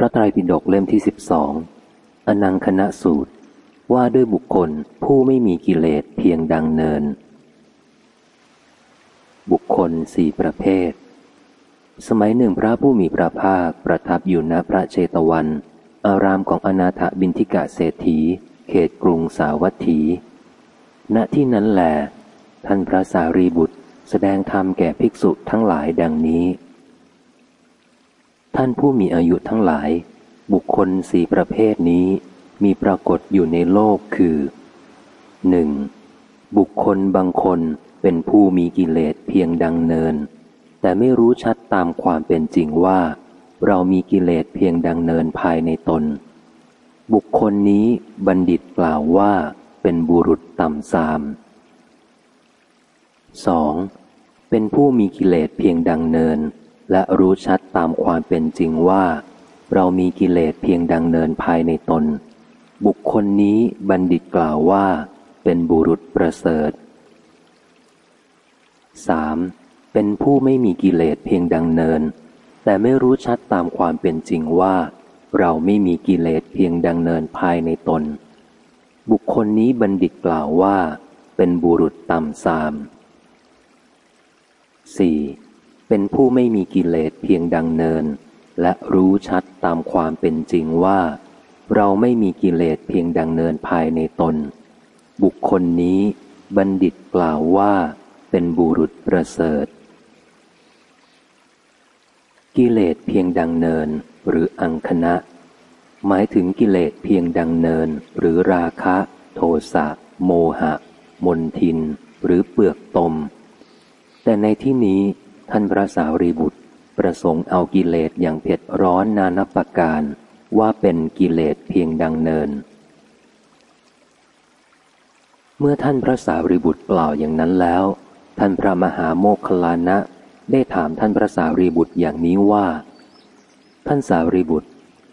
ระไตรปิฎกเล่มที่สิบสองอนังคณะสูตร ว่าด้วยบุคคลผู้ไม่มีกิเลสเพียงดังเนิน บุคคลสี่ประเภท สมัยหนึ่งพระผู้มีพระภาคประทับอยู่ณพระเชตวัน อารามของอนาถบินทิกะเศรษฐี เขตกรุงสาวัตถี ณที่นั้นแหลท่านพระสารีบุตรแสดงธรรมแก่ภิกษุทั้งหลายดังนี้ ท่านผู้มีอายุทั้งหลาย บุคคลสี่ประเภทนี้มีปรากฏอยู่ในโลกคือหนึ่งบุคคลบางคนเป็นผู้มีกิเลสเพียงดังเนิน แต่ไม่รู้ชัดตามความเป็นจริงว่า เรามีกิเลสเพียงดังเนินภายในตน บุคคลนี้บัณฑิตกล่าวว่าเป็นบุรุษต่ำซาม 2. เป็นผู้มีกิเลสเพียงดังเนิน และรู้ชัดตามความเป็นจริงว่า เรามีกิเลสเพียงดังเนินภายในตน บุคคลนี้บัณฑิตกล่าวว่า เป็นบุรุษประเสริฐ 3. เป็นผู้ไม่มีกิเลสเพียงดังเนิน แต่ไม่รู้ชัดตามความเป็นจริงว่า เราไม่มีกิเลสเพียงดังเนินภายในตน บุคคลนี้บัณฑิตกล่าวว่า เป็นบุรุษต่ำซาม 4. เป็นผู้ไม่มีกิเลสเพียงดังเนิน และรู้ชัดตามความเป็นจริงว่า เราไม่มีกิเลสเพียงดังเนินภายในตน บุคคลนี้บัณฑิตกล่าวว่าเป็นบุรุษประเสริฐ กิเลสเพียงดังเนินหรืออังคณะ หมายถึงกิเลสเพียงดังเนินหรือราคะ โทสะโมหะ มนทิน หรือเปลือกตม แต่ในที่นี้ ท่านพระสาวรีบุตร ประสงค์เอากิเลสอย่างเผ็ดร้อนนานับประการ ว่าเป็นกิเลสเพียงดังเนิน เมื่อท่านพระสาวรีบุตรกล่าวอย่างนั้นแล้ว ท่านพระมหาโมคคลานะได้ถามท่านพระสาวรีบุตรอย่างนี้ว่า ท่านสาวรีบุตร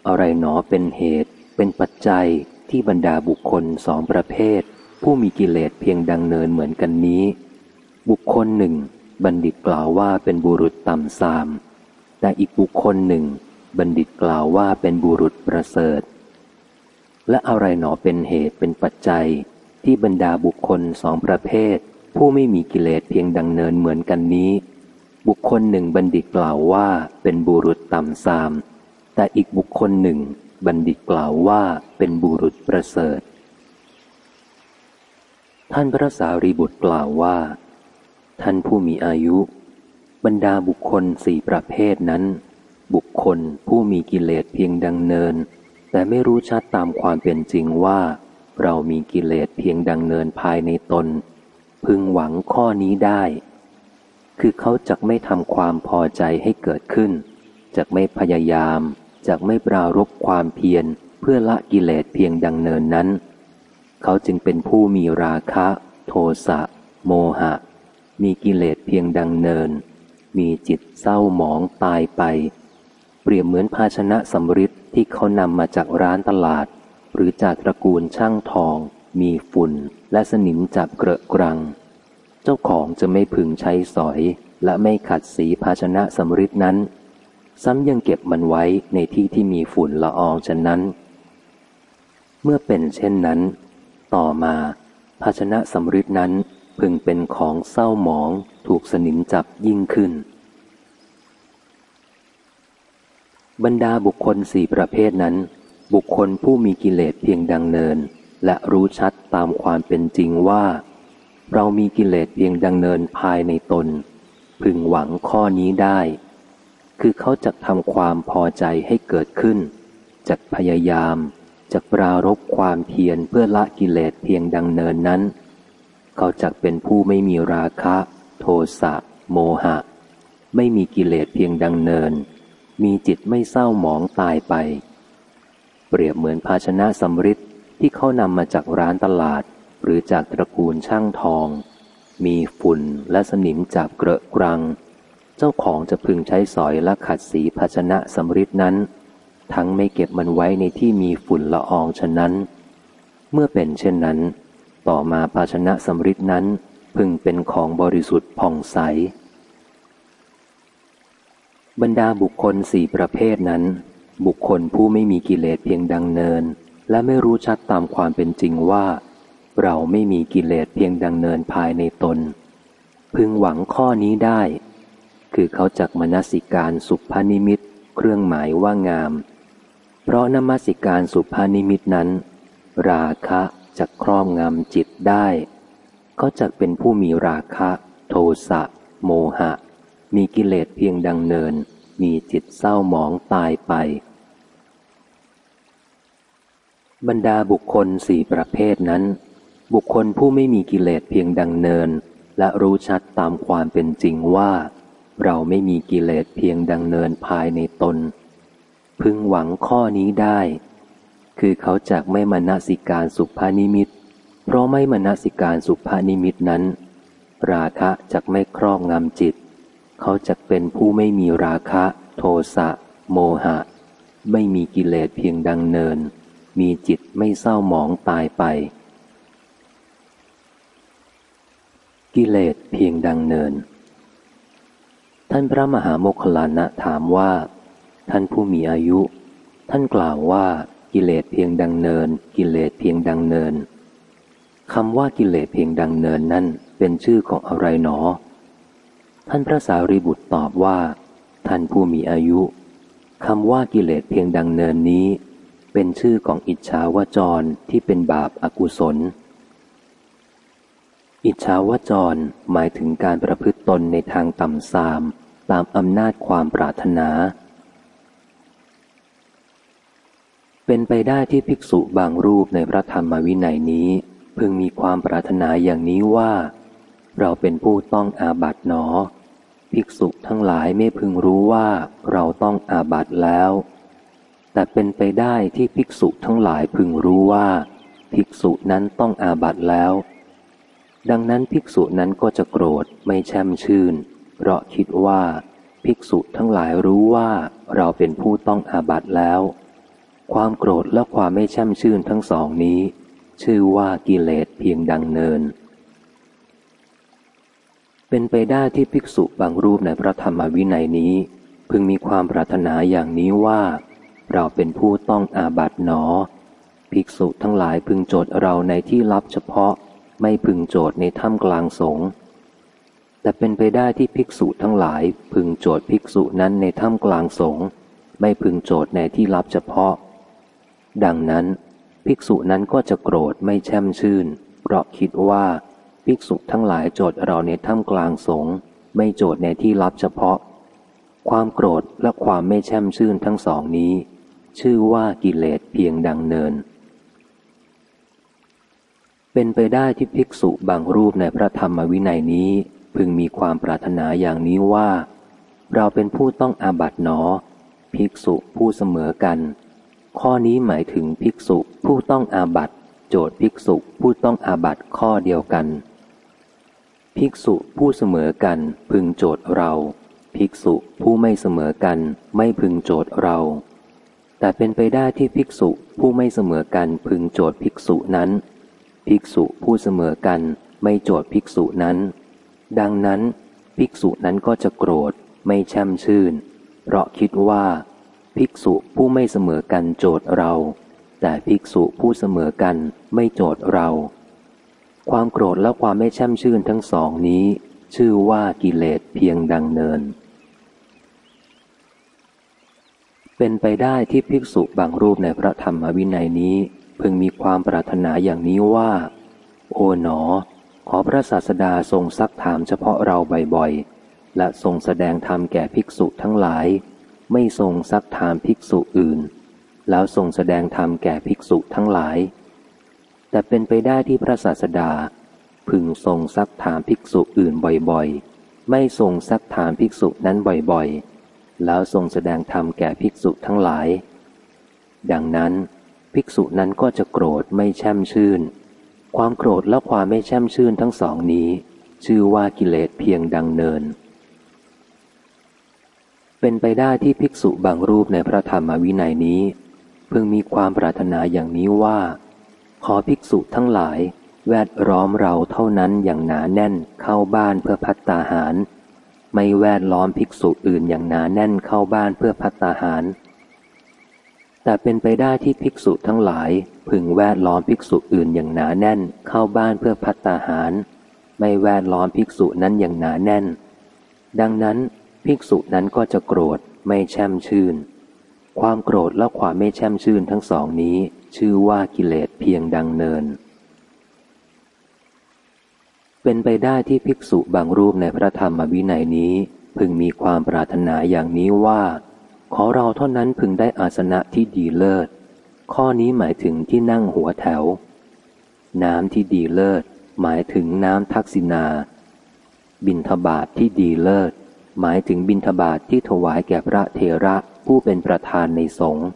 อะไรหนอเป็นเหตุ เป็นปัจจัยที่บรรดาบุคคลสองประเภท ผู้มีกิเลสเพียงดังเนินเหมือนกันนี้ บุคคลหนึ่ง บัณฑิตกล่าวว่าเป็นบุรุษต่ำซาม แต่อีกบุคคลหนึ่ง บัณฑิตกล่าวว่าเป็นบุรุษประเสริฐ และอะไรหนอเป็นเหตุเป็นปัจจัยที่บรรดาบุคคลสองประเภท ผู้ไม่มีกิเลสเพียงดังเนินเหมือนกันนี้ บุคคลหนึ่งบัณฑิตกล่าวว่าเป็นบุรุษต่ำซาม แต่อีกบุคคลหนึ่ง บัณฑิตกล่าวว่าเป็นบุรุษประเสริฐ ท่านพระสารีบุตรกล่าวว่า ท่านผู้มีอายุ บรรดาบุคคลสี่ประเภทนั้น บุคคลผู้มีกิเลสเพียงดังเนิน แต่ไม่รู้ชัดตามความเป็นจริงว่า เรามีกิเลสเพียงดังเนินภายในตน พึงหวังข้อนี้ได้ คือเขาจะไม่ทำความพอใจให้เกิดขึ้นจะไม่พยายามจะไม่ปรารบความเพียรเพื่อละกิเลสเพียงดังเนินนั้น เขาจึงเป็นผู้มีราคะ โทสะ โมหะ มีกิเลสเพียงดังเนิน มีจิตเศร้าหมองตายไป เปรียบเหมือนภาชนะสำริดที่เขานำมาจากร้านตลาด หรือจากตระกูลช่างทอง มีฝุ่นและสนิมจับเกระกรัง เจ้าของจะไม่พึงใช้สอย และไม่ขัดสีภาชนะสำริดนั้น ซ้ำยังเก็บมันไว้ในที่ที่มีฝุ่นละอองฉะนั้น เมื่อเป็นเช่นนั้น ต่อมาภาชนะสำริดนั้น พึงเป็นของเศร้าหมองถูกสนิมจับยิ่งขึ้น บรรดาบุคคลสี่ประเภทนั้น บุคคลผู้มีกิเลสเพียงดังเนิน และรู้ชัดตามความเป็นจริงว่า เรามีกิเลสเพียงดังเนินภายในตน พึงหวังข้อนี้ได้ คือเขาจะทำความพอใจให้เกิดขึ้นจะพยายามจะปรารบความเพียรเพื่อละกิเลสเพียงดังเนินนั้น เขาจักเป็นผู้ไม่มีราคะ โทสะ โมหะ ไม่มีกิเลสเพียงดังเนิน มีจิตไม่เศร้าหมองตายไป เปรียบเหมือนภาชนะสำริดที่เขานำมาจากร้านตลาด หรือจากตระกูลช่างทอง มีฝุ่นและสนิมจับเกระกรัง เจ้าของจะพึงใช้สอยและขัดสีภาชนะสำริดนั้น ทั้งไม่เก็บมันไว้ในที่มีฝุ่นละอองฉะนั้น เมื่อเป็นเช่นนั้น ต่อมาภาชนะสำริดนั้น พึงเป็นของบริสุทธิ์ผ่องใส บรรดาบุคคลสี่ประเภทนั้น บุคคลผู้ไม่มีกิเลสเพียงดังเนิน และไม่รู้ชัดตามความเป็นจริงว่า เราไม่มีกิเลสเพียงดังเนินภายในตน พึงหวังข้อนี้ได้ คือเขาจักมนสิการสุภานิมิต เครื่องหมายว่างาม เพราะนมัสิการสุภานิมิตนั้น ราคะ จะครอบงำจิตได้ ก็จะเป็นผู้มีราคะ โทสะ โมหะ มีกิเลสเพียงดังเนิน มีจิตเศร้าหมองตายไป บรรดาบุคคลสี่ประเภทนั้น บุคคลผู้ไม่มีกิเลสเพียงดังเนิน และรู้ชัดตามความเป็นจริงว่า เราไม่มีกิเลสเพียงดังเนินภายในตน พึงหวังข้อนี้ได้ คือเขาจากไม่มนสิการสุภานิมิต เพราะไม่มนสิการสุภานิมิตนั้น ราคะจากไม่ครอบงำจิต เขาจะเป็นผู้ไม่มีราคะ โทสะ โมหะ ไม่มีกิเลสเพียงดังเนิน มีจิตไม่เศร้าหมองตายไป กิเลสเพียงดังเนิน ท่านพระมหาโมคลานะถามว่า ท่านผู้มีอายุ ท่านกล่าวว่า กิเลสเพียงดังเนิน กิเลสเพียงดังเนินคำว่ากิเลสเพียงดังเนินนั่นเป็นชื่อของอะไรหนอ ท่านพระสารีบุตรตอบว่า ท่านผู้มีอายุคำว่ากิเลสเพียงดังเนินนี้ เป็นชื่อของอิจฉาวจรที่เป็นบาปอากุศล อิจฉาวจรหมายถึงการประพฤติตนในทางต่ำทราม ตามอำนาจความปรารถนา เป็นไปได้ที่ภิกษุบางรูปในพระธรรมวินัยนี้ พึงมีความปรารถนาอย่างนี้ว่า เราเป็นผู้ต้องอาบัติหนอ ภิกษุทั้งหลายไม่พึงรู้ว่าเราต้องอาบัติแล้ว แต่เป็นไปได้ที่ภิกษุทั้งหลายพึงรู้ว่า ภิกษุนั้นต้องอาบัติแล้ว ดังนั้นภิกษุนั้นก็จะโกรธไม่แช่มชื่น เพราะคิดว่า ภิกษุทั้งหลายรู้ว่าเราเป็นผู้ต้องอาบัติแล้ว ความโกรธและความไม่แช่มชื่นทั้งสองนี้ ชื่อว่ากิเลสเพียงดังเนิน เป็นไปได้ที่ภิกษุบางรูปในพระธรรมวินัยนี้ พึงมีความปรารถนาอย่างนี้ว่า เราเป็นผู้ต้องอาบัติหนอ ภิกษุทั้งหลายพึงโจทย์เราในที่ลับเฉพาะ ไม่พึงโจทย์ในถ้ำกลางสงฆ์แต่เป็นไปได้ที่ภิกษุทั้งหลายพึงโจทย์ภิกษุนั้นในถ้ำกลางสงฆ์ไม่พึงโจทย์ในที่ลับเฉพาะ ดังนั้น ภิกษุนั้นก็จะโกรธไม่แช่มชื่น เพราะคิดว่า ภิกษุทั้งหลายโจทย์เราในถ้ำกลางสงฆ์ไม่โจทย์ในที่ลับเฉพาะ ความโกรธและความไม่แช่มชื่นทั้งสองนี้ ชื่อว่ากิเลสเพียงดังเนิน เป็นไปได้ที่ภิกษุบางรูปในพระธรรมวินัยนี้ พึงมีความปรารถนาอย่างนี้ว่า เราเป็นผู้ต้องอาบัติหนอ ภิกษุผู้เสมอกัน ข้อนี้หมายถึงภิกษุผู้ต้องอาบัติโจทย์ภิกษุผู้ต้องอาบัติข้อเดียวกัน ภิกษุผู้เสมอกันพึงโจทย์เรา ภิกษุผู้ไม่เสมอกันไม่พึงโจทย์เรา แต่เป็นไปได้ที่ภิกษุผู้ไม่เสมอกันพึงโจทย์ภิกษุนั้น ภิกษุผู้เสมอกันไม่โจทย์ภิกษุนั้น ดังนั้น ภิกษุนั้นก็จะโกรธไม่แช่มชื่น เพราะคิดว่า ภิกษุผู้ไม่เสมอกันโจทย์เรา แต่ภิกษุผู้เสมอกันไม่โจทย์เรา ความโกรธและความไม่แช่มชื่นทั้งสองนี้ ชื่อว่ากิเลสเพียงดังเนิน เป็นไปได้ที่ภิกษุบางรูปในพระธรรมวินัยนี้ พึงมีความปรารถนาอย่างนี้ว่า โอ๋หนอ ขอพระศาสดาทรงซักถามเฉพาะเราบ่อยๆและทรงแสดงธรรมแก่ภิกษุทั้งหลาย ไม่ทรงซักถามภิกษุอื่น แล้วทรงแสดงธรรมแก่ภิกษุทั้งหลาย แต่เป็นไปได้ที่พระศาสดา พึงทรงซักถามภิกษุอื่นบ่อยๆ ไม่ทรงซักถามภิกษุนั้นบ่อยๆ แล้วทรงแสดงธรรมแก่ภิกษุทั้งหลาย ดังนั้น ภิกษุนั้นก็จะโกรธไม่แช่มชื่น ความโกรธและความไม่แช่มชื่นทั้งสองนี้ ชื่อว่ากิเลสเพียงดังเนิน เป็นไปได้ที่ภิกษุบางรูปในพระธรรมวินัยนี้ เพึงมีความปรารถนาอย่างนี้ว่า ขอภิกษุทั้งหลาย แวดล้อมเราเท่านั้นอย่างหนาแน่นเข้าบ้านเพื่อพัตตาหาร ไม่แวดล้อมภิกษุอื่นอย่างหนาแน่นเข้าบ้านเพื่อพัตตาหาร แต่เป็นไปได้ที่ภิกษุทั้งหลาย พึงแวดล้อมภิกษุอื่นอย่างหนาแน่นเข้าบ้านเพื่อพัตตาหาร ไม่แวดล้อมภิกษุนั้นอย่างหนาแน่น ดังนั้น ภิกษุนั้นก็จะโกรธไม่แช่มชื่น ความโกรธและความไม่แช่มชื่นทั้งสองนี้ ชื่อว่ากิเลสเพียงดังเนิน เป็นไปได้ที่ภิกษุบางรูปในพระธรรมวินัยนี้ พึงมีความปรารถนาอย่างนี้ว่า ขอเราเท่านั้นพึงได้อาสนะที่ดีเลิศ ข้อนี้หมายถึงที่นั่งหัวแถว น้ำที่ดีเลิศ หมายถึงน้ำทักษิณาบิณฑบาตที่ดีเลิศ หมายถึงบิณฑบาตที่ถวายแก่พระเถระผู้เป็นประธานในสงฆ์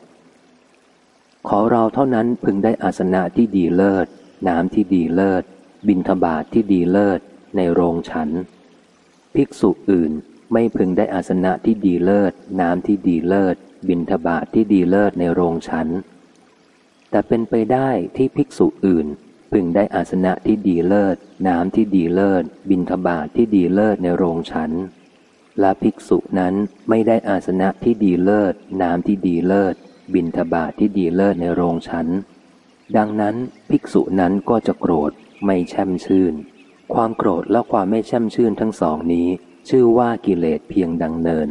ขอเราเท่านั้นพึงได้อาสนะที่ดีเลิศ น้ำที่ดีเลิศ บิณฑบาตที่ดีเลิศ ในโรงฉัน ภิกษุอื่นไม่พึงได้อาสนะที่ดีเลิศ น้ำที่ดีเลิศ บิณฑบาตที่ดีเลิศในโรงฉัน แต่เป็นไปได้ที่ภิกษุอื่น พึงได้อาสนะที่ดีเลิศ น้ำที่ดีเลิศ บิณฑบาตที่ดีเลิศในโรงฉัน และภิกษุนั้นไม่ได้อาสนะที่ดีเลิศ น้ำที่ดีเลิศ บิณฑบาตที่ดีเลิศในโรงฉัน ดังนั้นภิกษุนั้นก็จะโกรธไม่แช่มชื่น ความโกรธและความไม่แช่มชื่นทั้งสองนี้ ชื่อว่ากิเลสเพียงดังเนิน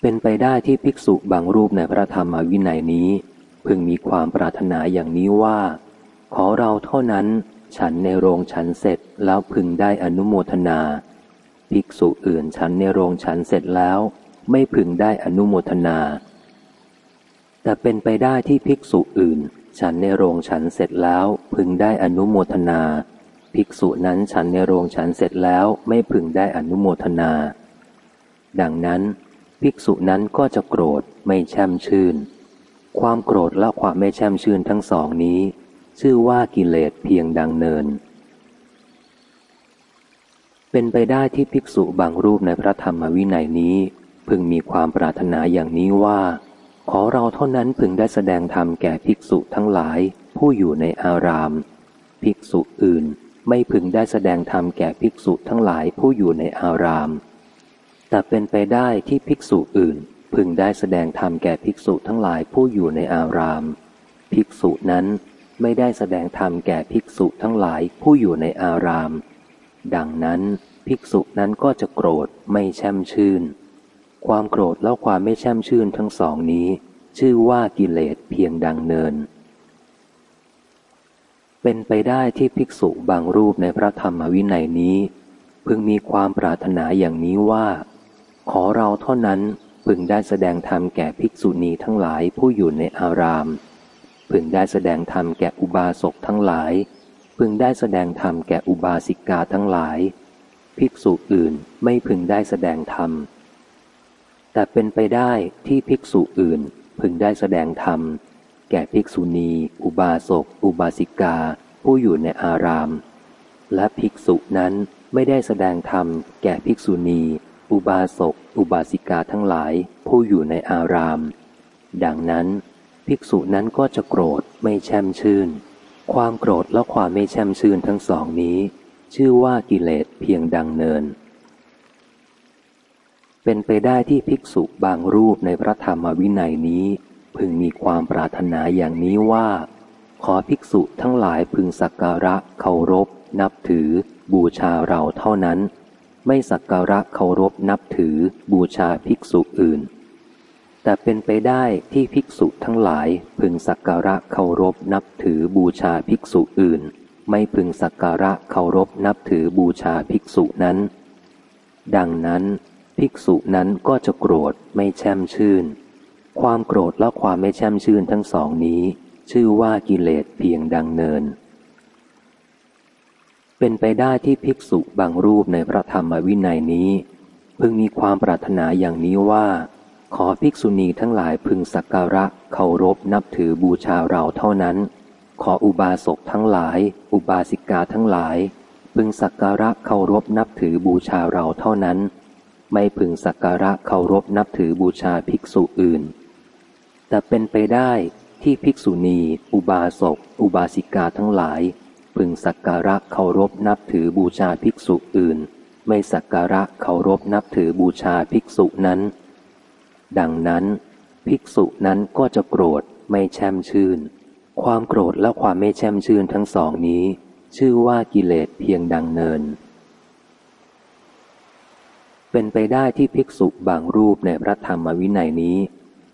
เป็นไปได้ที่ภิกษุบางรูปในพระธรรมวินัยนี้ พึงมีความปรารถนาอย่างนี้ว่า ขอเราเท่านั้น ฉันในโรงฉันเสร็จแล้วพึงได้อนุโมทนา ภิกษุอื่นฉันในโรงฉันเสร็จแล้ว ไม่พึงได้อนุโมทนา แต่เป็นไปได้ที่ภิกษุอื่น ฉันในโรงฉันเสร็จแล้วพึงได้อนุโมทนา ภิกษุนั้นฉันในโรงฉันเสร็จแล้วไม่พึงได้อนุโมทนา ดังนั้น ภิกษุนั้นก็จะโกรธไม่แช่มชื่น ความโกรธและความไม่แช่มชื่นทั้งสองนี้ ชื่อว่ากิเลสเพียงดังเนิน เป็นไปได้ที่ภิกษุบางรูปในพระธรรมวินัยนี้ พึงมีความปรารถนาอย่างนี้ว่า ขอเราเท่านั้นพึงได้แสดงธรรมแก่ภิกษุทั้งหลายผู้อยู่ในอาราม ภิกษุอื่นไม่พึงได้แสดงธรรมแก่ภิกษุทั้งหลายผู้อยู่ในอาราม แต่เป็นไปได้ที่ภิกษุอื่น พึงได้แสดงธรรมแก่ภิกษุทั้งหลายผู้อยู่ในอาราม ภิกษุนั้นไม่ได้แสดงธรรมแก่ภิกษุทั้งหลายผู้อยู่ในอาราม ดังนั้นภิกษุนั้นก็จะโกรธไม่แช่มชื่น ความโกรธและความไม่แช่มชื่นทั้งสองนี้ ชื่อว่ากิเลสเพียงดังเนิน เป็นไปได้ที่ภิกษุบางรูปในพระธรรมวินัยนี้ พึงมีความปรารถนาอย่างนี้ว่า ขอเราเท่านั้นพึงได้แสดงธรรมแก่ภิกษุณีทั้งหลายผู้อยู่ในอาราม พึงได้แสดงธรรมแก่อุบาสกทั้งหลาย พึงได้แสดงธรรมแก่อุบาสิกาทั้งหลาย ภิกษุอื่นไม่พึงได้แสดงธรรม แต่เป็นไปได้ที่ภิกษุอื่นพึงได้แสดงธรรม แก่ภิกษุณี อุบาสก อุบาสิกา ผู้อยู่ในอาราม และภิกษุนั้นไม่ได้แสดงธรรม แก่ภิกษุณี อุบาสก อุบาสิกาทั้งหลาย ผู้อยู่ในอาราม ดังนั้น ภิกษุนั้นก็จะโกรธไม่แช่มชื่น ความโกรธและความไม่แช่มชื่นทั้งสองนี้ ชื่อว่ากิเลสเพียงดังเนิน เป็นไปได้ที่ภิกษุบางรูปในพระธรรมวินัยนี้ พึงมีความปรารถนาอย่างนี้ว่า ขอภิกษุทั้งหลายพึงสักการะเคารพ นับถือ บูชาเราเท่านั้น ไม่สักการะเคารพนับถือบูชาภิกษุอื่น แต่เป็นไปได้ที่ภิกษุทั้งหลายพึงสักการะเคารพนับถือบูชาภิกษุอื่น ไม่พึงสักการะเคารพนับถือบูชาภิกษุนั้น ดังนั้น ภิกษุนั้นก็จะโกรธไม่แช่มชื่น ความโกรธและความไม่แช่มชื่นทั้งสองนี้ ชื่อว่ากิเลสเพียงดังเนิน เป็นไปได้ที่ภิกษุบางรูปในพระธรรมวินัยนี้ พึงมีความปรารถนาอย่างนี้ว่า ขอภิกษุณีทั้งหลายพึงสักการะเคารพนับถือบูชาเราเท่านั้น ขออุบาสกทั้งหลาย อุบาสิกาทั้งหลาย พึงสักการะเคารพนับถือบูชาเราเท่านั้น ไม่พึงสักการะเคารพนับถือบูชาภิกษุอื่น แต่เป็นไปได้ที่ภิกษุณี อุบาสก อุบาสิกาทั้งหลาย พึงสักการะเคารพนับถือบูชาภิกษุอื่น ไม่สักการะเคารพนับถือบูชาภิกษุนั้น ดังนั้นภิกษุนั้นก็จะโกรธไม่แช่มชื่น ความโกรธและความไม่แช่มชื่นทั้งสองนี้ ชื่อว่ากิเลสเพียงดังเนิน เป็นไปได้ที่ภิกษุบางรูปในพระธรรมวินัยนี้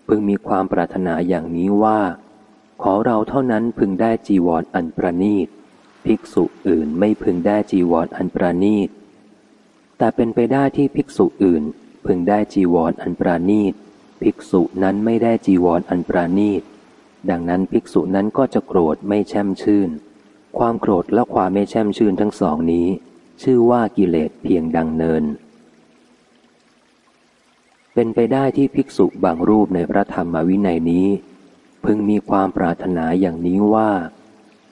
พึงมีความปรารถนาอย่างนี้ว่า ขอเราเท่านั้นพึงได้จีวรออันประนีต ภิกษุอื่นไม่พึงได้จีวรออันประนีตแต่เป็นไปได้ที่ภิกษุอื่นพึงได้จีวรออันประนีต ภิกษุนั้นไม่ได้จีวรออันประนีต ดังนั้นภิกษุนั้นก็จะโกรธไม่แช่มชื่น ความโกรธและความไม่แช่มชื่นทั้งสองนี้ ชื่อว่ากิเลสเพียงดังเนิน เป็นไปได้ที่ภิกษุบางรูปในพระธรรมวินัยนี้ พึงมีความปรารถนาอย่างนี้ว่า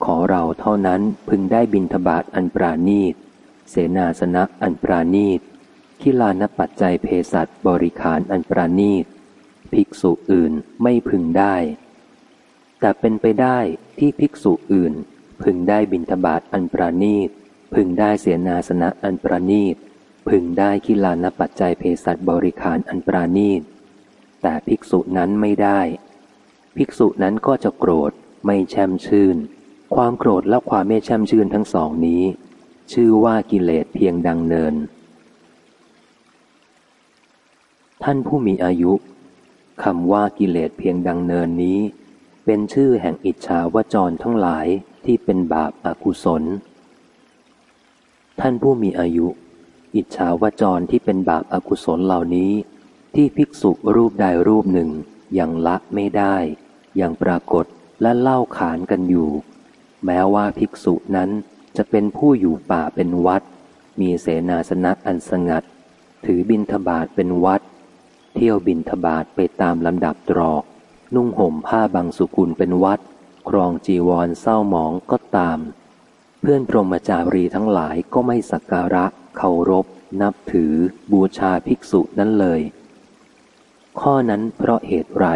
ขอเราเท่านั้นพึงได้บินทบาทอันปราณีต เสนาสนะอันปราณีตคิลานปัจจัยเพสัตบริขารอันประณีต ภิกษุอื่นไม่พึงได้ แต่เป็นไปได้ที่ภิกษุอื่น พึงได้บิณฑบาตอันประณีต พึงได้เสียนาสนะอันประณีต พึงได้คิลานปัจจัยเพสัตบริขารอันประณีต แต่ภิกษุนั้นไม่ได้ ภิกษุนั้นก็จะโกรธไม่แช่มชื่น ความโกรธและความไม่แช่มชื่นทั้งสองนี้ ชื่อว่ากิเลสเพียงดังเนินท่านผู้มีอายุ คำว่ากิเลสเพียงดังเนินนี้ เป็นชื่อแห่งอิจฉาวจรทั้งหลายที่เป็นบาปอากุศล ท่านผู้มีอายุ อิจฉาวจรที่เป็นบาปอากุศลเหล่านี้ ที่ภิกษุรูปใดรูปหนึ่งยังละไม่ได้ ยังปรากฏและเล่าขานกันอยู่ แม้ว่าภิกษุนั้นจะเป็นผู้อยู่ป่าเป็นวัด มีเสนาสนะอันสงัด ถือบินทบาทเป็นวัด ที่ยวบินทบาทไปตามลำดับตรอก นุ่งห่มผ้าบางสุกุลเป็นวัด ครองจีวรเศร้าหมองก็ตาม เพื่อนพรหมจารีทั้งหลายก็ไม่สักการะ เคารพ นับถือ บูชาภิกษุนั้นเลย ข้อนั้นเพราะเหตุไร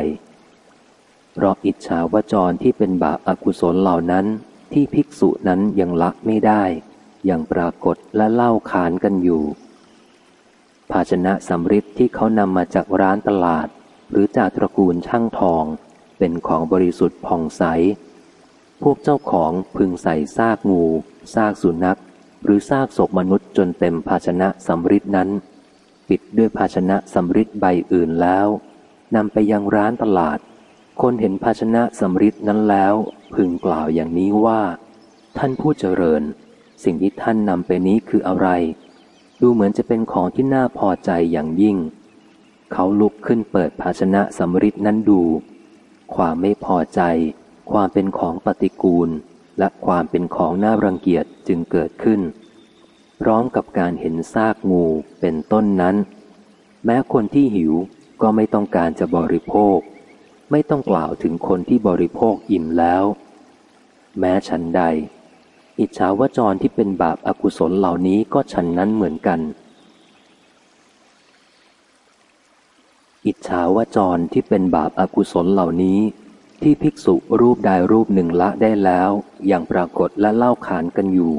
เพราะอิจฉาวจรที่เป็นบาปอากุศลเหล่านั้นที่ภิกษุนั้นยังละไม่ได้ ยังปรากฏและเล่าขานกันอยู่ ภาชนะสำริดที่เขานำมาจากร้านตลาด หรือจากตระกูลช่างทอง เป็นของบริสุทธิ์ผ่องใส พวกเจ้าของพึงใส่ซากงูซากสุนัข หรือซากศพมนุษย์จนเต็มภาชนะสำริดนั้น ปิดด้วยภาชนะสำริดใบอื่นแล้วนำไปยังร้านตลาด คนเห็นภาชนะสำริดนั้นแล้ว พึงกล่าวอย่างนี้ว่า ท่านผู้เจริญ สิ่งที่ท่านนำไปนี้คืออะไร ดูเหมือนจะเป็นของที่น่าพอใจอย่างยิ่ง เขาลุกขึ้นเปิดภาชนะสำริดนั้นดู ความไม่พอใจ ความเป็นของปฏิกูล และความเป็นของน่ารังเกียจจึงเกิดขึ้น พร้อมกับการเห็นซากงูเป็นต้นนั้น แม้คนที่หิวก็ไม่ต้องการจะบริโภค ไม่ต้องกล่าวถึงคนที่บริโภคอิ่มแล้ว แม้ฉันใด อิจฉาวจรที่เป็นบาปอากุศลเหล่านี้ก็ฉันนั้นเหมือนกัน อิจฉาวจรที่เป็นบาปอากุศลเหล่านี้ ที่ภิกษุรูปใดรูปหนึ่งละได้แล้ว อย่างปรากฏและเล่าขานกันอยู่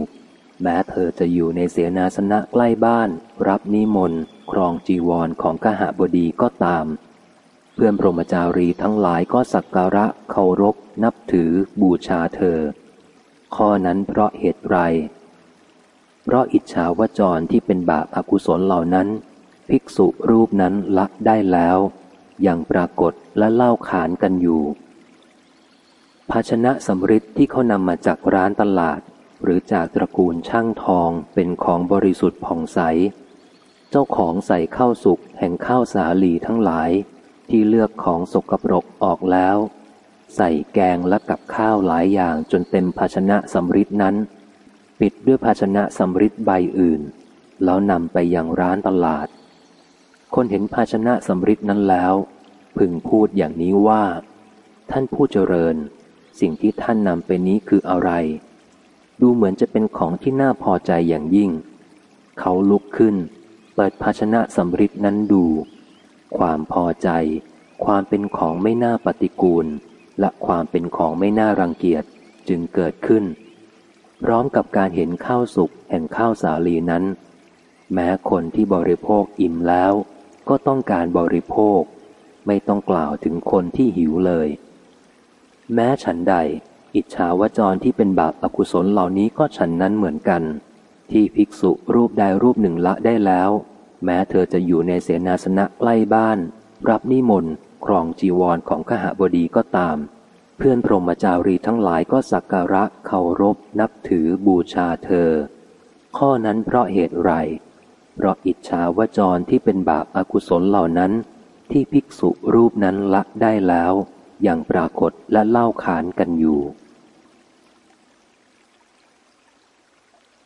แม้เธอจะอยู่ในเสนาสนะใกล้บ้าน รับนิมนต์ครองจีวรของกหบดีก็ตาม เพื่อนพรหมจารีทั้งหลายก็สักการะเคารพ นับถือบูชาเธอ ข้อนั้นเพราะเหตุไร เพราะอิจฉาวจรที่เป็นบาปอากุศลเหล่านั้น ภิกษุรูปนั้นละได้แล้ว อย่างปรากฏและเล่าขานกันอยู่ ภาชนะสำริดที่เขานำมาจากร้านตลาด หรือจากตระกูลช่างทองเป็นของบริสุทธิ์ผ่องใส เจ้าของใส่ข้าวสุกแห่งข้าวสาลีทั้งหลาย ที่เลือกของสกปรกออกแล้ว ใส่แกงและกับข้าวหลายอย่างจนเต็มภาชนะสำริดนั้น ปิดด้วยภาชนะสำริดใบอื่น แล้วนำไปยังร้านตลาด คนเห็นภาชนะสำริดนั้นแล้ว พึงพูดอย่างนี้ว่า ท่านผู้เจริญ สิ่งที่ท่านนำไปนี้คืออะไร ดูเหมือนจะเป็นของที่น่าพอใจอย่างยิ่ง เขาลุกขึ้น เปิดภาชนะสำริดนั้นดู ความพอใจ ความเป็นของไม่น่าปฏิกูล และความเป็นของไม่น่ารังเกียจจึงเกิดขึ้น พร้อมกับการเห็นข้าวสุกแห่งข้าวสาลีนั้น แม้คนที่บริโภคอิ่มแล้ว ก็ต้องการบริโภค ไม่ต้องกล่าวถึงคนที่หิวเลย แม้ฉันใด อิจฉาวจรที่เป็นบาปอกุศลเหล่านี้ก็ฉันนั้นเหมือนกัน ที่ภิกษุรูปใดรูปหนึ่งละได้แล้ว แม้เธอจะอยู่ในเสนาสนะใกล้บ้าน รับนิมนต์ ครองจีวรของขหบดีก็ตาม เพื่อนพรหมจารีทั้งหลายก็สักการะเคารพ นับถือบูชาเธอ ข้อนั้นเพราะเหตุไร เพราะอิจฉาวจรที่เป็นบาปอากุศลเหล่านั้น ที่ภิกษุรูปนั้นละได้แล้ว อย่างปรากฏและเล่าขานกันอยู่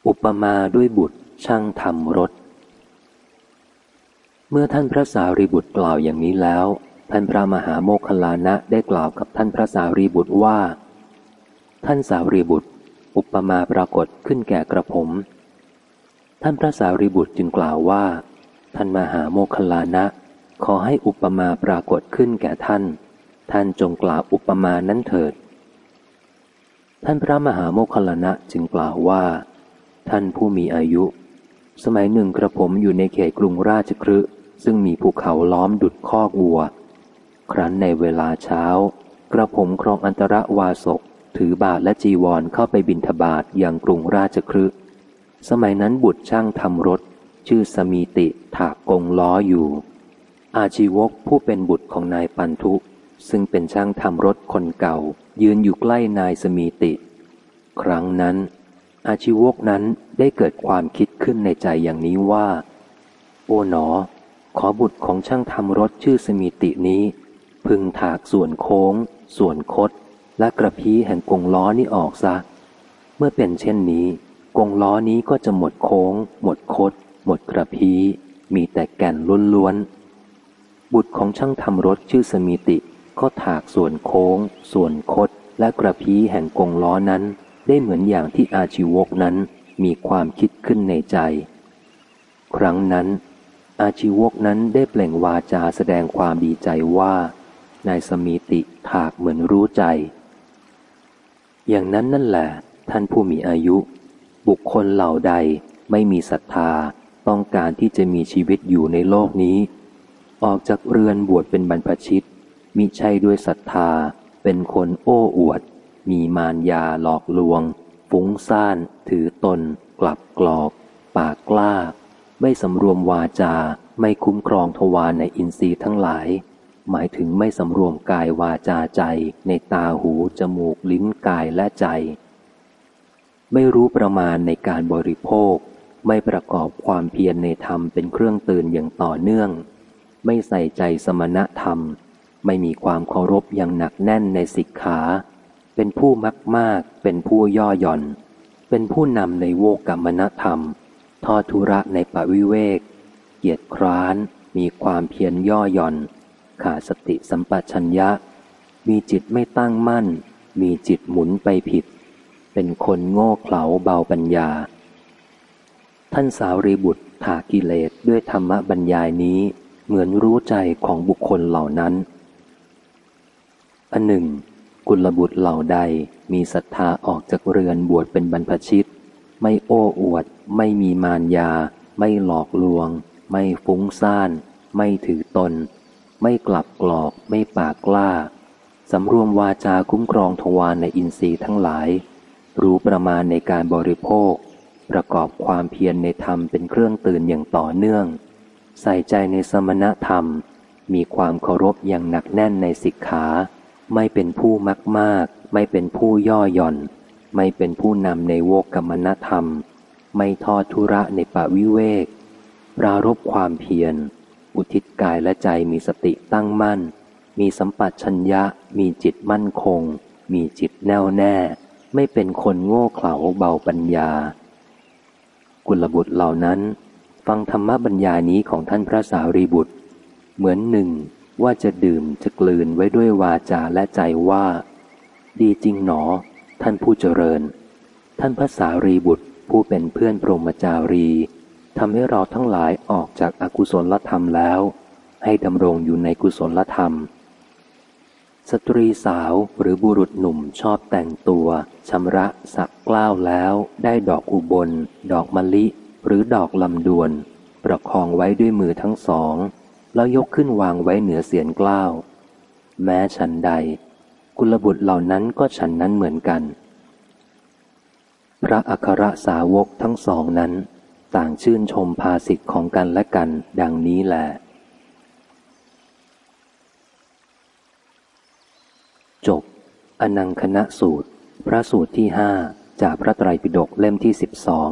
อุปมาด้วยบุตรช่างทำรถเมื่อท่านพระสารีบุตรกล่าวอย่างนี้แล้ว ท่านพระมหาโมคคลานะได้กล่าวกับท่านพระสารีบุตรว่า ท่านสารีบุตร อุปมาปรากฏขึ้นแก่กระผม ท่านพระสารีบุตรจึงกล่าวว่า ท่านมหาโมคคลานะ ขอให้อุปมาปรากฏขึ้นแก่ท่าน ท่านจงกล่าวอุปมานั้นเถิด ท่านพระมหาโมคคลนะจึงกล่าวว่า ท่านผู้มีอายุ สมัยหนึ่งกระผมอยู่ในเขตกรุงราชครืซึ่งมีภูเขาล้อมดุดคอกวัว ครั้นในเวลาเช้า กระผมครองอันตรวาสกถือบาทและจีวรเข้าไปบินทบาทอย่างกรุงราชครืสมัยนั้นบุตรช่างทำรถ ชื่อสมีติถากกงล้ออยู่ อาชีวกผู้เป็นบุตรของนายปันทุ ซึ่งเป็นช่างทำรถคนเก่า ยืนอยู่ใกล้นายสมีติ ครั้งนั้น อาชีวกนั้นได้เกิดความคิดขึ้นในใจอย่างนี้ว่า โอ๋หนอ ขอบุตรของช่างทำรถชื่อสมีตินี้ พึงถากส่วนโค้ง ส่วนคด และกระพี้แห่งกงล้อนี้ออกซะ เมื่อเป็นเช่นนี้ กงล้อนี้ก็จะหมดโค้ง หมดคด หมดกระพี้มีแต่แก่นล้วนๆ บุตรของช่างทำรถชื่อสมีติ ก็ถากส่วนโค้ง ส่วนคด และกระพี้แห่งกงล้อนั้น ได้เหมือนอย่างที่อาชีวกนั้นมีความคิดขึ้นในใจ ครั้งนั้น อาชีวกนั้นได้เปล่งวาจาแสดงความดีใจว่า นายสมีติถากเหมือนรู้ใจ อย่างนั้นนั่นแหละ ท่านผู้มีอายุ บุคคลเหล่าใดไม่มีศรัทธาต้องการที่จะมีชีวิตอยู่ในโลกนี้ ออกจากเรือนบวชเป็นบรรพชิต มิใช่ด้วยศรัทธา เป็นคนโอ้อวด มีมารยาหลอกลวงฟุ้งซ่าน ถือตน กลับกรอก ปากกล้า ไม่สำรวมวาจา ไม่คุ้มครองทวารในอินทรีย์ทั้งหลาย หมายถึงไม่สำรวมกายวาจาใจ ในตาหู จมูก ลิ้นกายและใจ ไม่รู้ประมาณในการบริโภค ไม่ประกอบความเพียรในธรรมเป็นเครื่องตื่นอย่างต่อเนื่อง ไม่ใส่ใจสมณธรรม ไม่มีความเคารพอย่างหนักแน่นในสิกขา เป็นผู้มักมากเป็นผู้ย่อหย่อน เป็นผู้นำในโวกรรมนธรรม ทอดทุระในปวิเวก เกียรติคร้าน มีความเพียรย่อหย่อน ขาดสติสัมปชัญญะ มีจิตไม่ตั้งมั่น มีจิตหมุนไปผิด เป็นคนโง่เขลาเบาปัญญา ท่านสาวรีบุตรถากิเลสด้วยธรรมบรรยายนี้เหมือนรู้ใจของบุคคลเหล่านั้น อันหนึ่ง กุลบุตรเหล่าใดมีศรัทธาออกจากเรือนบวชเป็นบรรพชิต ไม่โอ้อวด ไม่มีมารยา ไม่หลอกลวง ไม่ฟุ้งซ่าน ไม่ถือตน ไม่กลับกรอก ไม่ปากกล้า สำรวมวาจาคุ้มครองทวารในอินทรีย์ทั้งหลาย รู้ประมาณในการบริโภค ประกอบความเพียรในธรรมเป็นเครื่องตื่นอย่างต่อเนื่อง ใส่ใจในสมณธรรม มีความเคารพอย่างหนักแน่นในสิกขา ไม่เป็นผู้มักมาก ไม่เป็นผู้ย่อหย่อน ไม่เป็นผู้นำในโวกกรรมนธรรม ไม่ทอดทุระในปะวิเวกปรารบความเพียร อุทิศกายและใจมีสติตั้งมั่น มีสัมปัชัญญะ มีจิตมั่นคง มีจิตแน่วแน่ ไม่เป็นคนโง่เขลาเบาปัญญา กุลบุตรเหล่านั้น ฟังธรรมบรรยานี้ของท่านพระสารีบุตร เหมือนหนึ่งว่าจะดื่มจะกลืนไว้ด้วยวาจาและใจว่า ดีจริงหนอ ท่านผู้เจริญ ท่านพระสารีบุตรผู้เป็นเพื่อนพรหมจารี ทำให้เราทั้งหลายออกจากอากุศลธรรมแล้ว ให้ดำรงอยู่ในกุศลธรรม สตรีสาวหรือบุรุษหนุ่มชอบแต่งตัวชำระสักกล้าวแล้วได้ดอกอุบล ดอกมะลิ หรือดอกลำดวน ประคองไว้ด้วยมือทั้งสอง แล้วยกขึ้นวางไว้เหนือเสียนกล้าว แม้ฉันใด กุลบุตรเหล่านั้นก็ฉันนั้นเหมือนกัน พระอัครสาวกทั้งสองนั้น ต่างชื่นชมภาสิทธิ์ของกันและกันดังนี้แหละจบ อนังคณะสูตร พระสูตรที่ห้าจากพระไตรปิฎกเล่มที่สิบสอง